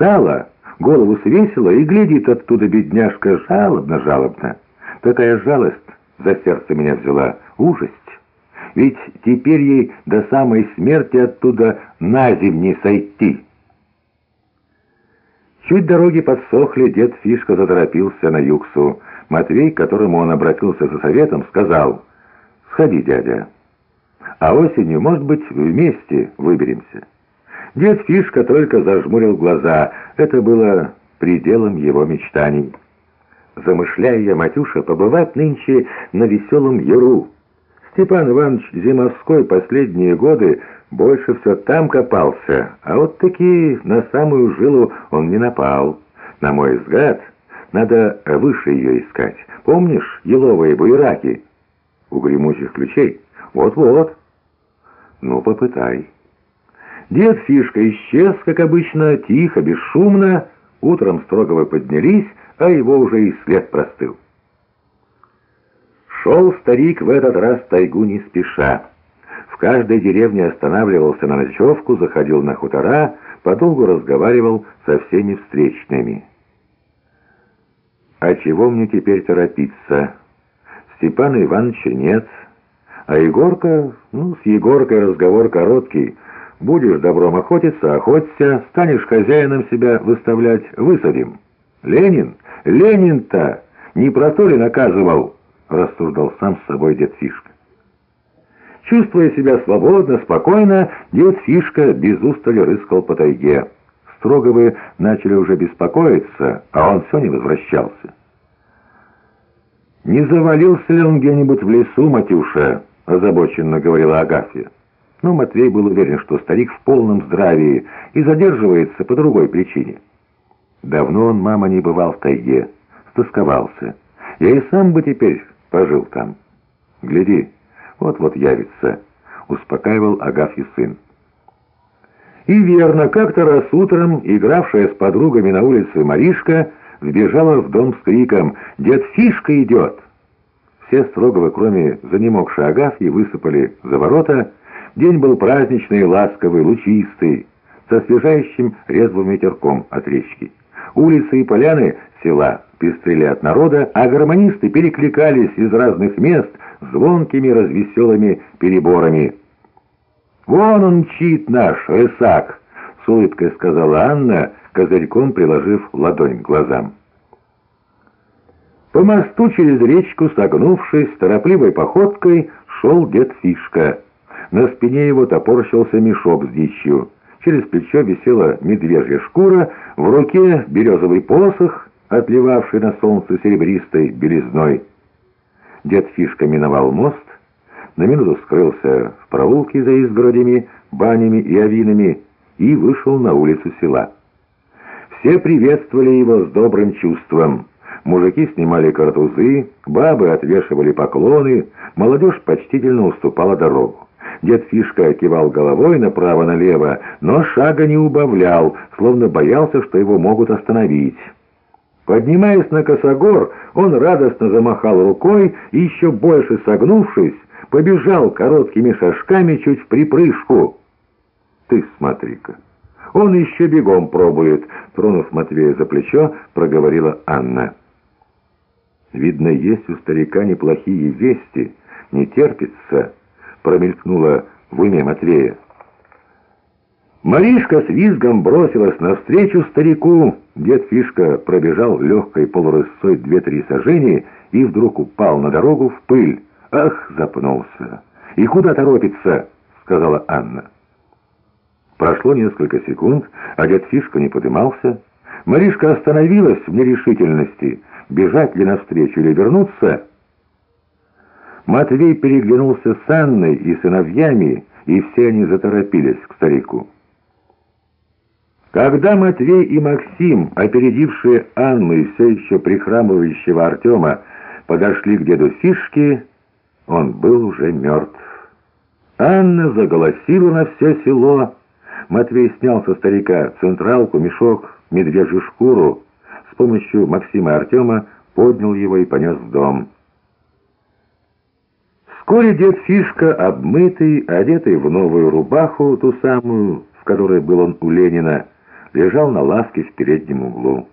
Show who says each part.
Speaker 1: встала, голову свесила и глядит оттуда бедняжка жалобно-жалобно. Такая жалость за сердце меня взяла, ужасть. Ведь теперь ей до самой смерти оттуда на зим сойти. Чуть дороги подсохли, дед Фишка заторопился на юксу. Матвей, к которому он обратился за советом, сказал, «Сходи, дядя, а осенью, может быть, вместе выберемся». Дед Фишка только зажмурил глаза. Это было пределом его мечтаний. Замышляя я, Матюша, побывать нынче на веселом Яру. Степан Иванович Зимовской последние годы больше все там копался, а вот таки на самую жилу он не напал. На мой взгляд, надо выше ее искать. Помнишь еловые буераки у гремучих ключей? Вот-вот. Ну, попытай. Дед Фишка исчез, как обычно, тихо, бесшумно. Утром Строговы поднялись, а его уже и след простыл. Шел старик в этот раз тайгу не спеша. В каждой деревне останавливался на ночевку, заходил на хутора, подолгу разговаривал со всеми встречными. «А чего мне теперь торопиться? Степана Ивановича нет, а Егорка, ну, с Егоркой разговор короткий. Будешь добром охотиться, охоться, станешь хозяином себя выставлять, высадим. Ленин, Ленин-то не про то ли наказывал?» рассуждал сам с собой дед Фишка. Чувствуя себя свободно, спокойно, дед Фишка без устали рыскал по тайге. Строговы начали уже беспокоиться, а он все не возвращался. «Не завалился ли он где-нибудь в лесу, Матюша?» — озабоченно говорила Агафья. Но Матвей был уверен, что старик в полном здравии и задерживается по другой причине. Давно он, мама, не бывал в тайге, стосковался. Я и сам бы теперь пожил там. Гляди, вот-вот явится», — успокаивал Агафья сын. И верно, как-то раз утром, игравшая с подругами на улице Маришка, вбежала в дом с криком «Дед Фишка идет!». Все Строговы, кроме занемогшей Агафьи, высыпали за ворота. День был праздничный, ласковый, лучистый, со освежающим резвым ветерком от речки. Улицы и поляны села пестрели от народа, а гармонисты перекликались из разных мест звонкими развеселыми переборами. «Вон он мчит наш, рысак!» — с улыбкой сказала Анна, козырьком приложив ладонь к глазам. По мосту через речку, согнувшись, торопливой походкой, шел дед Фишка. На спине его топорщился мешок с дичью. Через плечо висела медвежья шкура, в руке березовый посох — отливавший на солнце серебристой белизной. Дед Фишка миновал мост, на минуту скрылся в проулке за изгородями, банями и авинами и вышел на улицу села. Все приветствовали его с добрым чувством. Мужики снимали картузы, бабы отвешивали поклоны, молодежь почтительно уступала дорогу. Дед Фишка кивал головой направо-налево, но шага не убавлял, словно боялся, что его могут остановить. Поднимаясь на косогор, он радостно замахал рукой и, еще больше согнувшись, побежал короткими шажками чуть в припрыжку. «Ты смотри-ка, он еще бегом пробует», — тронув Матвея за плечо, проговорила Анна. «Видно, есть у старика неплохие вести, не терпится», — промелькнула в уме Матвея. Маришка с визгом бросилась навстречу старику. Дед Фишка пробежал легкой полурысцой две-три сажения и вдруг упал на дорогу в пыль. «Ах!» — запнулся. «И куда торопится?» — сказала Анна. Прошло несколько секунд, а дед Фишка не подымался. Маришка остановилась в нерешительности, бежать ли навстречу или вернуться. Матвей переглянулся с Анной и сыновьями, и все они заторопились к старику. Когда Матвей и Максим, опередившие Анну и все еще прихрамывающего Артема, подошли к деду Фишке, он был уже мертв. Анна заголосила на все село. Матвей снял со старика централку, мешок, медвежью шкуру. С помощью Максима и Артема поднял его и понес в дом. Вскоре дед Фишка, обмытый, одетый в новую рубаху, ту самую, в которой был он у Ленина, лежал на лавке в переднем углу.